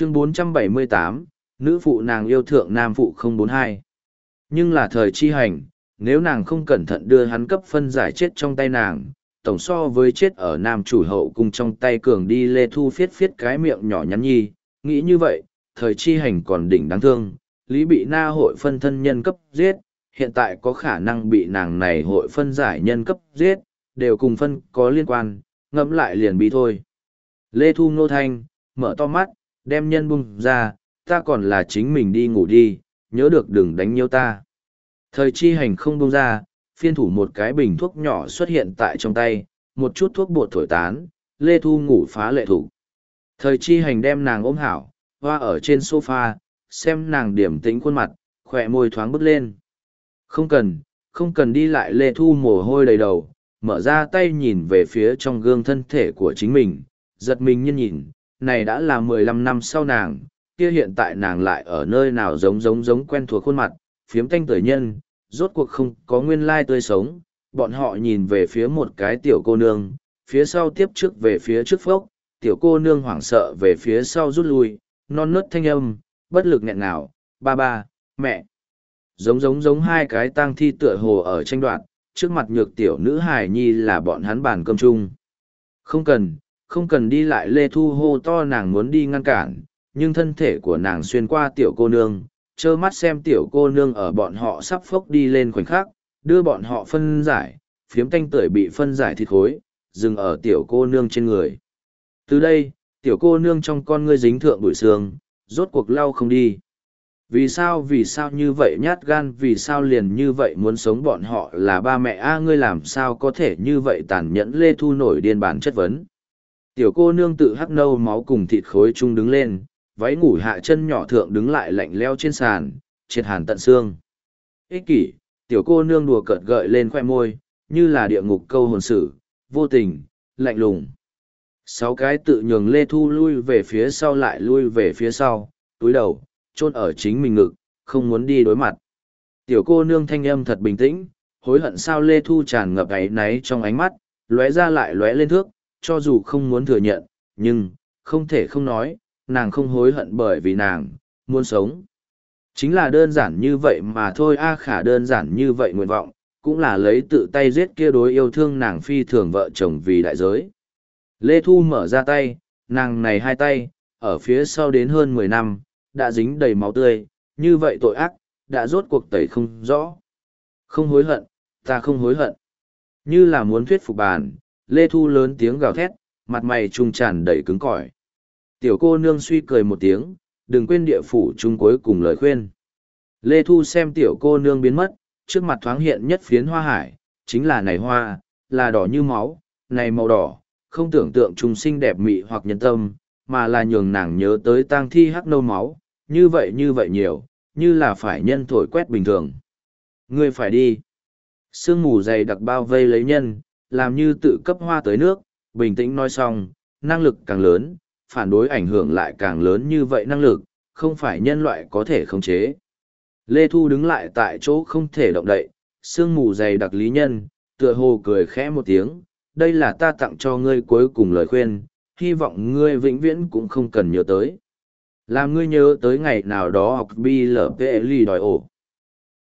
chương 478, nữ phụ nàng yêu thượng nam phụ 042. Nhưng là thời chi hành, nếu nàng không cẩn thận đưa hắn cấp phân giải chết trong tay nàng, tổng so với chết ở nam chủ hậu cùng trong tay cường đi lê thu phiết phiết cái miệng nhỏ nhắn nhi, nghĩ như vậy, thời chi hành còn đỉnh đáng thương, lý bị na hội phân thân nhân cấp giết, hiện tại có khả năng bị nàng này hội phân giải nhân cấp giết, đều cùng phân có liên quan, ngẫm lại liền bị thôi. Lê Thu Nô Thanh, mở to mắt, đem nhân bung ra, ta còn là chính mình đi ngủ đi, nhớ được đừng đánh nhiêu ta. Thời chi hành không bung ra, phiên thủ một cái bình thuốc nhỏ xuất hiện tại trong tay, một chút thuốc bột thổi tán, Lê Thu ngủ phá lệ thủ. Thời chi hành đem nàng ôm hảo, hoa ở trên sofa, xem nàng điểm tĩnh khuôn mặt, khỏe môi thoáng bứt lên. Không cần, không cần đi lại Lê Thu mồ hôi đầy đầu, mở ra tay nhìn về phía trong gương thân thể của chính mình, giật mình nhân nhìn, này đã là mười lăm năm sau nàng, kia hiện tại nàng lại ở nơi nào giống giống giống quen thuộc khuôn mặt, phiếm tanh tử nhân, rốt cuộc không có nguyên lai tươi sống, bọn họ nhìn về phía một cái tiểu cô nương, phía sau tiếp trước về phía trước phốc, tiểu cô nương hoảng sợ về phía sau rút lui, non nớt thanh âm, bất lực nghẹn ngào, ba ba, mẹ. Giống giống giống hai cái tang thi tựa hồ ở tranh đoạn, trước mặt nhược tiểu nữ hài nhi là bọn hắn bàn cơm chung. Không cần, không cần đi lại lê thu hô to nàng muốn đi ngăn cản, nhưng thân thể của nàng xuyên qua tiểu cô nương, trơ mắt xem tiểu cô nương ở bọn họ sắp phốc đi lên khoảnh khắc, đưa bọn họ phân giải, phiếm tanh tưởi bị phân giải thịt khối, dừng ở tiểu cô nương trên người. Từ đây, tiểu cô nương trong con ngươi dính thượng bụi xương, rốt cuộc lau không đi. Vì sao vì sao như vậy nhát gan vì sao liền như vậy muốn sống bọn họ là ba mẹ a ngươi làm sao có thể như vậy tàn nhẫn lê thu nổi điên bản chất vấn. Tiểu cô nương tự hắc nâu máu cùng thịt khối chung đứng lên, váy ngủ hạ chân nhỏ thượng đứng lại lạnh leo trên sàn, triệt hàn tận xương. Ích kỷ, tiểu cô nương đùa cợt gợi lên khoe môi, như là địa ngục câu hồn sử, vô tình, lạnh lùng. Sáu cái tự nhường Lê Thu lui về phía sau lại lui về phía sau, túi đầu, chôn ở chính mình ngực, không muốn đi đối mặt. Tiểu cô nương thanh âm thật bình tĩnh, hối hận sao Lê Thu tràn ngập ấy náy trong ánh mắt, lóe ra lại lóe lên thước, cho dù không muốn thừa nhận, nhưng, không thể không nói, nàng không hối hận bởi vì nàng, muốn sống. Chính là đơn giản như vậy mà thôi a khả đơn giản như vậy nguyện vọng, cũng là lấy tự tay giết kia đối yêu thương nàng phi thường vợ chồng vì đại giới. Lê Thu mở ra tay, nàng này hai tay, ở phía sau đến hơn mười năm, đã dính đầy máu tươi, như vậy tội ác, đã rốt cuộc tẩy không rõ. Không hối hận, ta không hối hận. Như là muốn thuyết phục bàn, Lê Thu lớn tiếng gào thét, mặt mày trung tràn đầy cứng cỏi. Tiểu cô nương suy cười một tiếng, đừng quên địa phủ chung cuối cùng lời khuyên. Lê Thu xem tiểu cô nương biến mất, trước mặt thoáng hiện nhất phiến hoa hải, chính là này hoa, là đỏ như máu, này màu đỏ, không tưởng tượng trùng sinh đẹp mị hoặc nhân tâm, mà là nhường nàng nhớ tới tang thi hắc nâu máu, như vậy như vậy nhiều, như là phải nhân thổi quét bình thường. Ngươi phải đi. Sương mù dày đặc bao vây lấy nhân, làm như tự cấp hoa tới nước, bình tĩnh nói xong, năng lực càng lớn, phản đối ảnh hưởng lại càng lớn như vậy năng lực, không phải nhân loại có thể khống chế. Lê Thu đứng lại tại chỗ không thể động đậy, sương mù dày đặc lý nhân, tựa hồ cười khẽ một tiếng, đây là ta tặng cho ngươi cuối cùng lời khuyên, hy vọng ngươi vĩnh viễn cũng không cần nhớ tới. Làm ngươi nhớ tới ngày nào đó học bi lở đòi ổ.